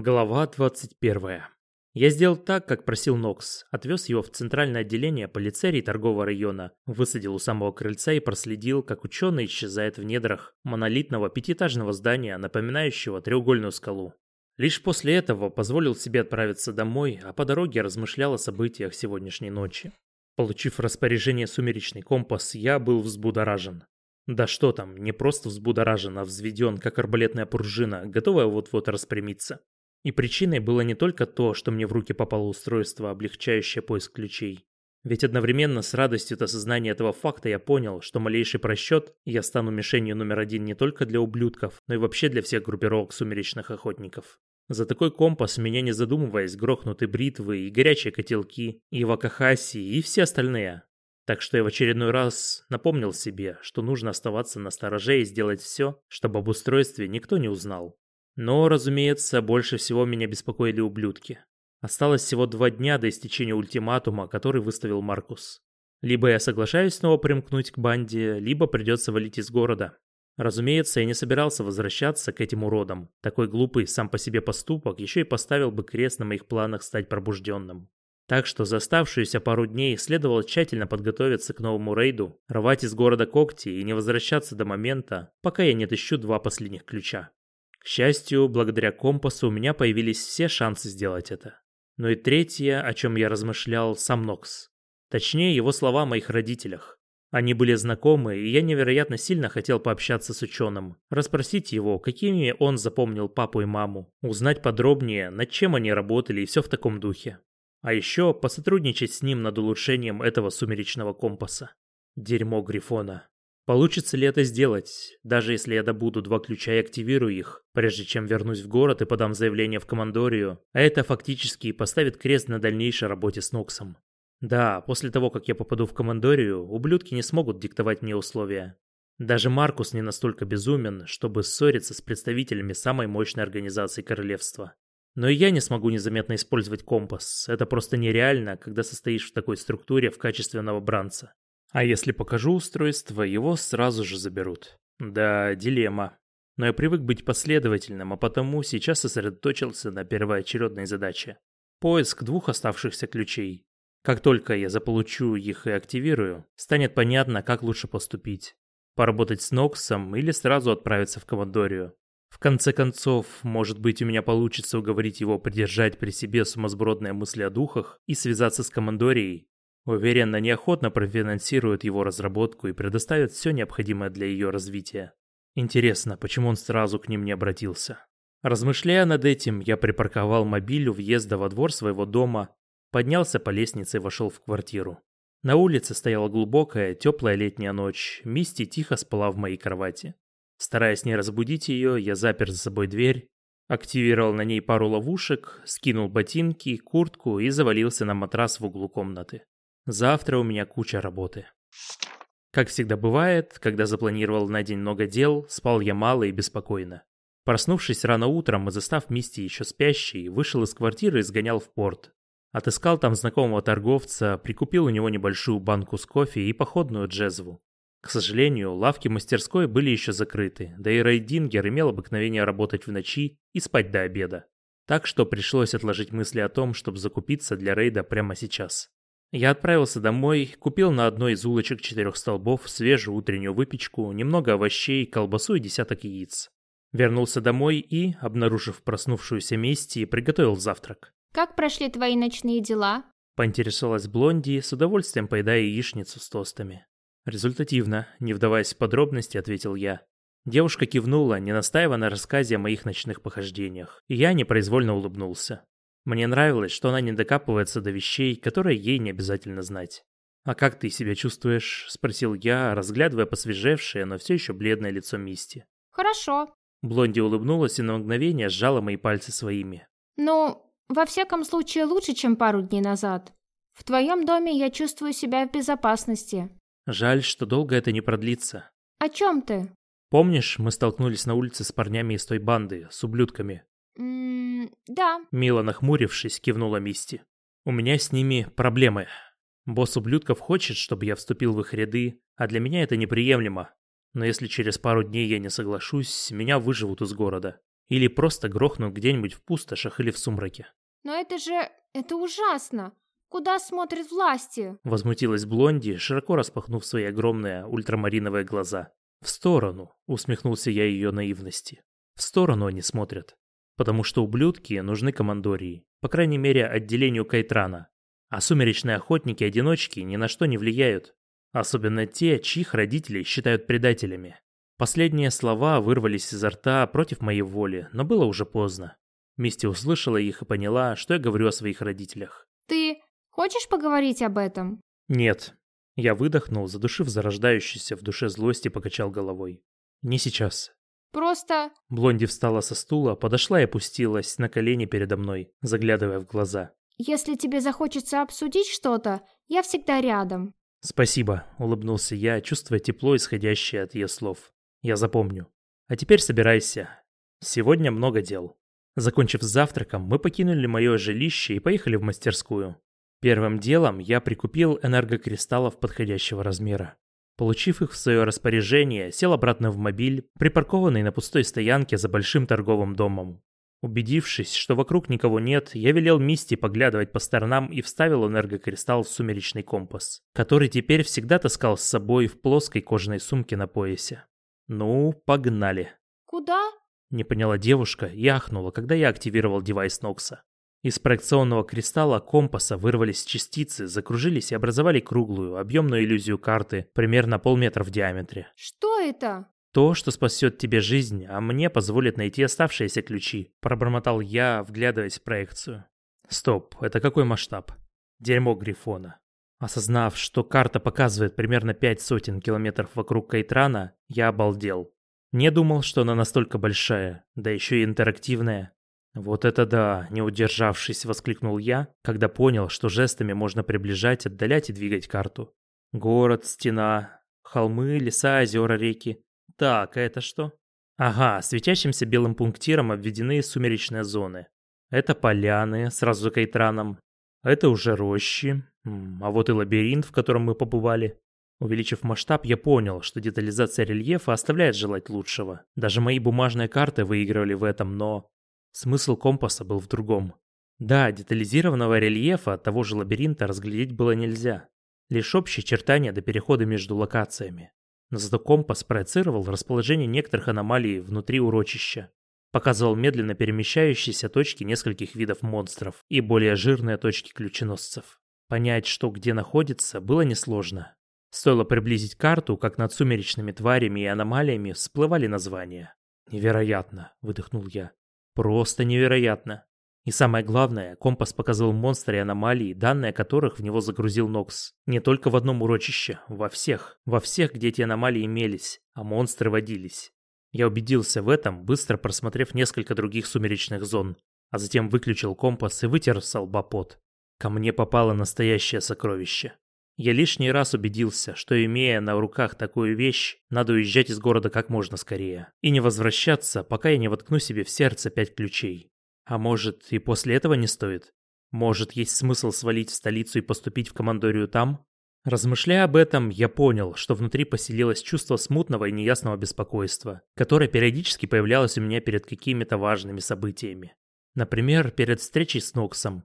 Глава 21. Я сделал так, как просил Нокс. Отвез его в центральное отделение полицерий торгового района, высадил у самого крыльца и проследил, как ученый исчезает в недрах монолитного пятиэтажного здания, напоминающего треугольную скалу. Лишь после этого позволил себе отправиться домой, а по дороге размышлял о событиях сегодняшней ночи. Получив распоряжение «Сумеречный компас», я был взбудоражен. Да что там, не просто взбудоражен, а взведен, как арбалетная пружина, готовая вот-вот распрямиться. И причиной было не только то, что мне в руки попало устройство, облегчающее поиск ключей. Ведь одновременно с радостью от осознания этого факта я понял, что малейший просчет, и я стану мишенью номер один не только для ублюдков, но и вообще для всех группировок сумеречных охотников. За такой компас меня не задумываясь грохнут и бритвы, и горячие котелки, и вакахаси, и все остальные. Так что я в очередной раз напомнил себе, что нужно оставаться на стороже и сделать все, чтобы об устройстве никто не узнал. Но, разумеется, больше всего меня беспокоили ублюдки. Осталось всего два дня до истечения ультиматума, который выставил Маркус. Либо я соглашаюсь снова примкнуть к банде, либо придется валить из города. Разумеется, я не собирался возвращаться к этим уродам. Такой глупый сам по себе поступок еще и поставил бы крест на моих планах стать пробужденным. Так что за оставшуюся пару дней следовало тщательно подготовиться к новому рейду, рвать из города когти и не возвращаться до момента, пока я не отыщу два последних ключа. Счастью, благодаря компасу у меня появились все шансы сделать это. Но и третье, о чем я размышлял, сам Нокс. Точнее, его слова о моих родителях. Они были знакомы, и я невероятно сильно хотел пообщаться с ученым, расспросить его, какими он запомнил папу и маму, узнать подробнее, над чем они работали и все в таком духе. А еще посотрудничать с ним над улучшением этого сумеречного компаса. Дерьмо Грифона. Получится ли это сделать, даже если я добуду два ключа и активирую их, прежде чем вернусь в город и подам заявление в командорию, а это фактически поставит крест на дальнейшей работе с Ноксом. Да, после того, как я попаду в командорию, ублюдки не смогут диктовать мне условия. Даже Маркус не настолько безумен, чтобы ссориться с представителями самой мощной организации королевства. Но и я не смогу незаметно использовать компас. Это просто нереально, когда состоишь в такой структуре в качестве новобранца. А если покажу устройство, его сразу же заберут. Да, дилемма. Но я привык быть последовательным, а потому сейчас сосредоточился на первоочередной задаче. Поиск двух оставшихся ключей. Как только я заполучу их и активирую, станет понятно, как лучше поступить. Поработать с Ноксом или сразу отправиться в командорию. В конце концов, может быть, у меня получится уговорить его придержать при себе сумасбродные мысли о духах и связаться с командорией. Уверен, они охотно профинансируют его разработку и предоставят все необходимое для ее развития. Интересно, почему он сразу к ним не обратился? Размышляя над этим, я припарковал мобиль у въезда во двор своего дома, поднялся по лестнице и вошел в квартиру. На улице стояла глубокая, теплая летняя ночь, Мисти тихо спала в моей кровати. Стараясь не разбудить ее, я запер за собой дверь, активировал на ней пару ловушек, скинул ботинки, куртку и завалился на матрас в углу комнаты. Завтра у меня куча работы. Как всегда бывает, когда запланировал на день много дел, спал я мало и беспокойно. Проснувшись рано утром и застав Мисти еще спящей, вышел из квартиры и сгонял в порт. Отыскал там знакомого торговца, прикупил у него небольшую банку с кофе и походную джезву. К сожалению, лавки мастерской были еще закрыты, да и Рейдингер имел обыкновение работать в ночи и спать до обеда. Так что пришлось отложить мысли о том, чтобы закупиться для рейда прямо сейчас. Я отправился домой, купил на одной из улочек четырех столбов свежую утреннюю выпечку, немного овощей, колбасу и десяток яиц. Вернулся домой и, обнаружив проснувшуюся Мисти, приготовил завтрак. «Как прошли твои ночные дела?» Поинтересовалась Блонди, с удовольствием поедая яичницу с тостами. «Результативно», — не вдаваясь в подробности, ответил я. Девушка кивнула, не настаивая на рассказе о моих ночных похождениях, и я непроизвольно улыбнулся. Мне нравилось, что она не докапывается до вещей, которые ей не обязательно знать. «А как ты себя чувствуешь?» – спросил я, разглядывая посвежевшее, но все еще бледное лицо Мисти. «Хорошо». Блонди улыбнулась и на мгновение сжала мои пальцы своими. «Ну, во всяком случае лучше, чем пару дней назад. В твоем доме я чувствую себя в безопасности. Жаль, что долго это не продлится. О чем ты? Помнишь, мы столкнулись на улице с парнями из той банды, с ублюдками? Да. Мило нахмурившись, кивнула Мисти. У меня с ними проблемы. Босс ублюдков хочет, чтобы я вступил в их ряды, а для меня это неприемлемо. Но если через пару дней я не соглашусь, меня выживут из города. Или просто грохнут где-нибудь в пустошах или в сумраке. Но это же... это ужасно. Куда смотрят власти? Возмутилась Блонди, широко распахнув свои огромные ультрамариновые глаза. В сторону, усмехнулся я ее наивности. В сторону они смотрят. Потому что ублюдки нужны командории. По крайней мере, отделению Кайтрана. А сумеречные охотники-одиночки ни на что не влияют. Особенно те, чьих родителей считают предателями. Последние слова вырвались изо рта против моей воли, но было уже поздно. Мисти услышала их и поняла, что я говорю о своих родителях. Ты хочешь поговорить об этом? Нет. Я выдохнул, задушив зарождающуюся в душе злость и покачал головой. Не сейчас. Просто... Блонди встала со стула, подошла и опустилась на колени передо мной, заглядывая в глаза. Если тебе захочется обсудить что-то, я всегда рядом. Спасибо, улыбнулся я, чувствуя тепло, исходящее от ее слов. Я запомню. А теперь собирайся. Сегодня много дел. Закончив с завтраком, мы покинули мое жилище и поехали в мастерскую. Первым делом я прикупил энергокристаллов подходящего размера. Получив их в свое распоряжение, сел обратно в мобиль, припаркованный на пустой стоянке за большим торговым домом. Убедившись, что вокруг никого нет, я велел Мисти поглядывать по сторонам и вставил энергокристалл в сумеречный компас, который теперь всегда таскал с собой в плоской кожаной сумке на поясе. Ну, погнали. Куда? Не поняла девушка и ахнула, когда я активировал девайс Нокса. Из проекционного кристалла компаса вырвались частицы, закружились и образовали круглую, объемную иллюзию карты, примерно полметра в диаметре. Что это? То, что спасет тебе жизнь, а мне позволит найти оставшиеся ключи, пробормотал я, вглядываясь в проекцию. Стоп, это какой масштаб? Дерьмо Грифона. Осознав, что карта показывает примерно пять сотен километров вокруг Кайтрана, я обалдел. Не думал, что она настолько большая, да еще и интерактивная. Вот это да, не удержавшись, воскликнул я, когда понял, что жестами можно приближать, отдалять и двигать карту. Город, стена, холмы, леса, озера, реки. Так, а это что? Ага, светящимся белым пунктиром обведены сумеречные зоны. Это поляны, сразу за Кайтраном. Это уже рощи. А вот и лабиринт, в котором мы побывали. Увеличив масштаб, я понял, что детализация рельефа оставляет желать лучшего. Даже мои бумажные карты выигрывали в этом, но... Смысл компаса был в другом. Да, детализированного рельефа того же лабиринта разглядеть было нельзя. Лишь общие чертания до перехода между локациями. Но зато компас проецировал расположение некоторых аномалий внутри урочища. Показывал медленно перемещающиеся точки нескольких видов монстров и более жирные точки ключеносцев. Понять, что где находится, было несложно. Стоило приблизить карту, как над сумеречными тварями и аномалиями всплывали названия. «Невероятно!» – выдохнул я. «Просто невероятно!» И самое главное, компас показывал монстры и аномалии, данные которых в него загрузил Нокс. Не только в одном урочище, во всех. Во всех, где эти аномалии имелись, а монстры водились. Я убедился в этом, быстро просмотрев несколько других сумеречных зон, а затем выключил компас и вытер с. Ко мне попало настоящее сокровище. Я лишний раз убедился, что имея на руках такую вещь, надо уезжать из города как можно скорее. И не возвращаться, пока я не воткну себе в сердце пять ключей. А может, и после этого не стоит? Может, есть смысл свалить в столицу и поступить в командорию там? Размышляя об этом, я понял, что внутри поселилось чувство смутного и неясного беспокойства, которое периодически появлялось у меня перед какими-то важными событиями. Например, перед встречей с Ноксом.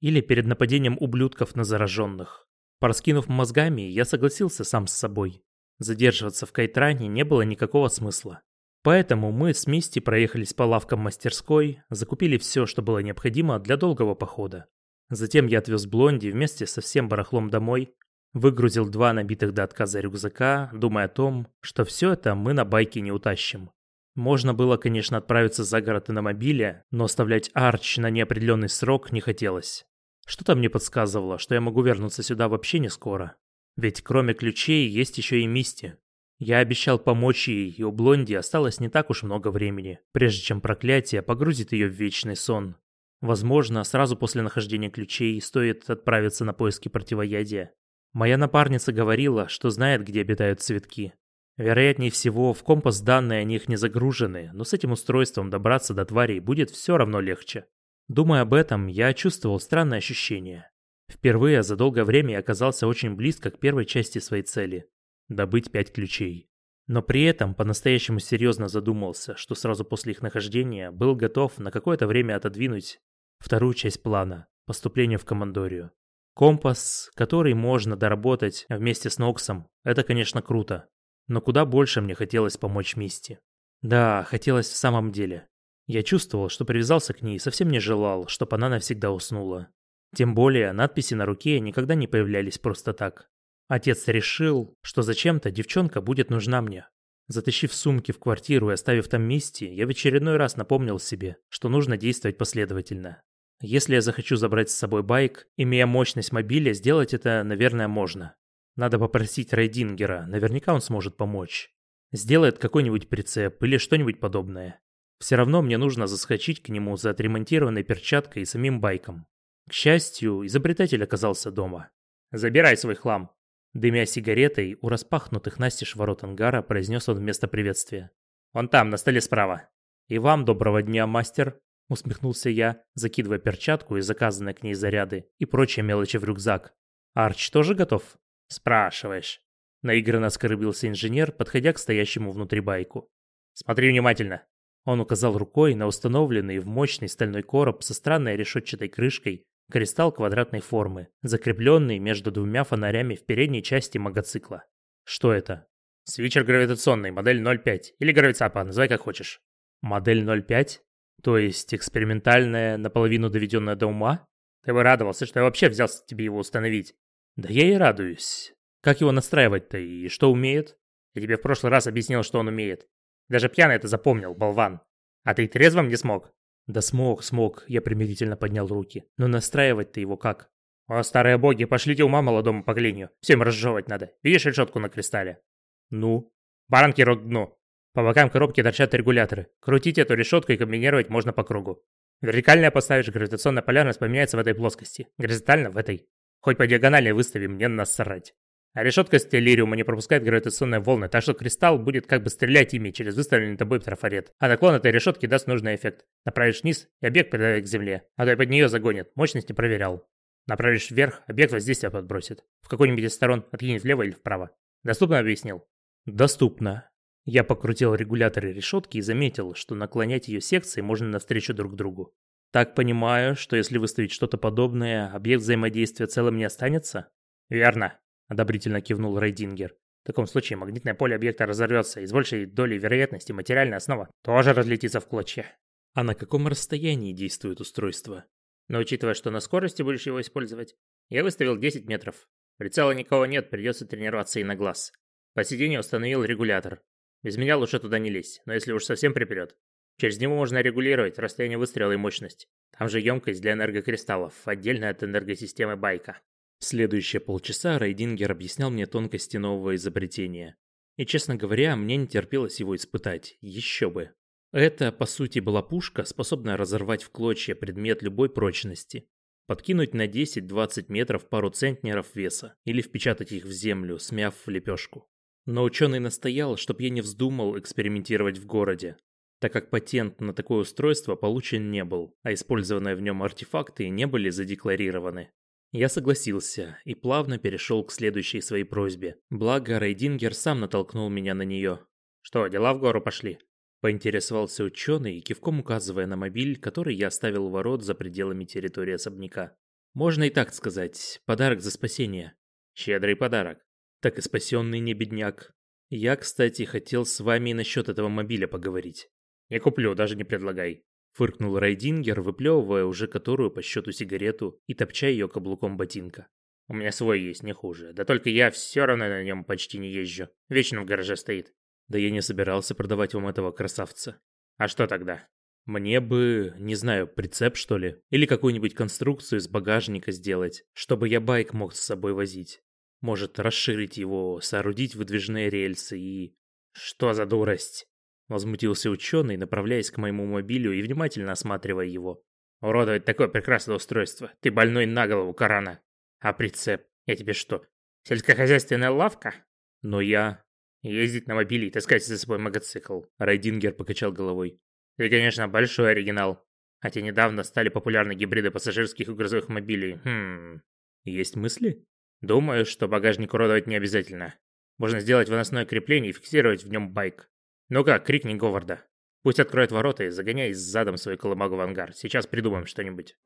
Или перед нападением ублюдков на зараженных. Пораскинув мозгами, я согласился сам с собой. Задерживаться в Кайтране не было никакого смысла. Поэтому мы с Мисти проехались по лавкам мастерской, закупили все, что было необходимо для долгого похода. Затем я отвез Блонди вместе со всем барахлом домой, выгрузил два набитых до отказа рюкзака, думая о том, что все это мы на байке не утащим. Можно было, конечно, отправиться за город и на мобиле, но оставлять Арч на неопределенный срок не хотелось. Что-то мне подсказывало, что я могу вернуться сюда вообще не скоро. Ведь кроме ключей есть еще и Мисти. Я обещал помочь ей, и у Блонди осталось не так уж много времени, прежде чем проклятие погрузит ее в вечный сон. Возможно, сразу после нахождения ключей стоит отправиться на поиски противоядия. Моя напарница говорила, что знает, где обитают цветки. Вероятнее всего, в компас данные о них не загружены, но с этим устройством добраться до тварей будет все равно легче. Думая об этом, я чувствовал странное ощущение. Впервые за долгое время я оказался очень близко к первой части своей цели – добыть пять ключей. Но при этом по-настоящему серьезно задумался, что сразу после их нахождения был готов на какое-то время отодвинуть вторую часть плана – поступление в командорию. Компас, который можно доработать вместе с Ноксом, это, конечно, круто. Но куда больше мне хотелось помочь Мисти. Да, хотелось в самом деле. Я чувствовал, что привязался к ней и совсем не желал, чтобы она навсегда уснула. Тем более, надписи на руке никогда не появлялись просто так. Отец решил, что зачем-то девчонка будет нужна мне. Затащив сумки в квартиру и оставив там Мисти, я в очередной раз напомнил себе, что нужно действовать последовательно. Если я захочу забрать с собой байк, имея мощность мобиля, сделать это, наверное, можно. Надо попросить Райдингера, наверняка он сможет помочь. Сделает какой-нибудь прицеп или что-нибудь подобное. Все равно мне нужно заскочить к нему за отремонтированной перчаткой и самим байком. К счастью, изобретатель оказался дома. «Забирай свой хлам!» Дымя сигаретой, у распахнутых настежь ворот ангара произнес он вместо приветствия. «Он там, на столе справа!» «И вам доброго дня, мастер!» Усмехнулся я, закидывая перчатку и заказанные к ней заряды и прочие мелочи в рюкзак. «Арч тоже готов?» «Спрашиваешь». Наигранно оскорбился инженер, подходя к стоящему внутри байку. «Смотри внимательно». Он указал рукой на установленный в мощный стальной короб со странной решетчатой крышкой кристалл квадратной формы, закрепленный между двумя фонарями в передней части мотоцикла. Что это? Свитчер гравитационный, модель 05. Или гравицапа, называй как хочешь. Модель 05? То есть экспериментальная, наполовину доведенная до ума? Ты бы радовался, что я вообще взялся тебе его установить. Да я и радуюсь. Как его настраивать-то и что умеет? Я тебе в прошлый раз объяснил, что он умеет. Даже пьяный это запомнил, болван. А ты трезвым не смог? Да смог, смог, я примирительно поднял руки. Но настраивать-то его как? О, старые боги, пошлите ума молодому поколению. Всем разжевывать надо. Видишь решетку на кристалле? Ну? Баранки рот дну. По бокам коробки торчат регуляторы. Крутить эту решетку и комбинировать можно по кругу. Вертикальная поставишь, гравитационная полярность поменяется в этой плоскости. Горизонтально в этой. Хоть по диагонали выставим, мне насрать. А решетка стеллириума не пропускает гравитационные волны, так что кристалл будет как бы стрелять ими через выставленный тобой трафарет. А наклон этой решетки даст нужный эффект. Направишь вниз, и объект придавит к земле, а то и под нее загонит. Мощность не проверял. Направишь вверх, объект воздействие подбросит. В какой-нибудь из сторон откинет влево или вправо. Доступно объяснил? Доступно. Я покрутил регуляторы решетки и заметил, что наклонять ее секции можно навстречу друг другу. Так понимаю, что если выставить что-то подобное, объект взаимодействия целым не останется? Верно, одобрительно кивнул Рейдингер. В таком случае магнитное поле объекта разорвется, и с большей долей вероятности материальная основа тоже разлетится в клочья. А на каком расстоянии действует устройство? Но учитывая, что на скорости будешь его использовать, я выставил 10 метров. Прицела никого нет, придется тренироваться и на глаз. По сиденью установил регулятор. Без меня лучше туда не лезть, но если уж совсем припрет. Через него можно регулировать расстояние выстрела и мощность. Там же емкость для энергокристаллов, отдельно от энергосистемы байка. Следующие полчаса Рейдингер объяснял мне тонкости нового изобретения. И, честно говоря, мне не терпелось его испытать, еще бы. Это, по сути, была пушка, способная разорвать в клочья предмет любой прочности. Подкинуть на 10-20 метров пару центнеров веса или впечатать их в землю, смяв в лепешку. Но ученый настоял, чтоб я не вздумал экспериментировать в городе, так как патент на такое устройство получен не был, а использованные в нем артефакты не были задекларированы. Я согласился и плавно перешел к следующей своей просьбе. Благо, Рейдингер сам натолкнул меня на нее. «Что, дела в гору пошли?» Поинтересовался ученый, кивком указывая на мобиль, который я оставил у ворот за пределами территории особняка. Можно и так сказать, подарок за спасение. Щедрый подарок так и спасенный не бедняк. Я, кстати, хотел с вами насчет этого мобиля поговорить. Не куплю, даже не предлагай. Фыркнул Райдингер, выплевывая уже которую по счету сигарету и топча ее каблуком ботинка. У меня свой есть, не хуже. Да только я все равно на нем почти не езжу. Вечно в гараже стоит. Да я не собирался продавать вам этого красавца. А что тогда? Мне бы, не знаю, прицеп что ли? Или какую-нибудь конструкцию из багажника сделать, чтобы я байк мог с собой возить. Может расширить его, соорудить выдвижные рельсы и... Что за дурость? Возмутился ученый, направляясь к моему мобилю и внимательно осматривая его. Уродовать такое прекрасное устройство. Ты больной на голову, Корана. А прицеп? Я тебе что, сельскохозяйственная лавка? Но я... Ездить на мобиле и таскать за собой мотоцикл. Райдингер покачал головой. Ты, конечно, большой оригинал. Хотя недавно стали популярны гибриды пассажирских и грузовых мобилей. Хм... Есть мысли? Думаю, что багажник уродовать не обязательно. Можно сделать выносное крепление и фиксировать в нем байк. Ну как, крикни Говарда. Пусть откроет ворота и загоняй задом свой колымагу в ангар. Сейчас придумаем что-нибудь.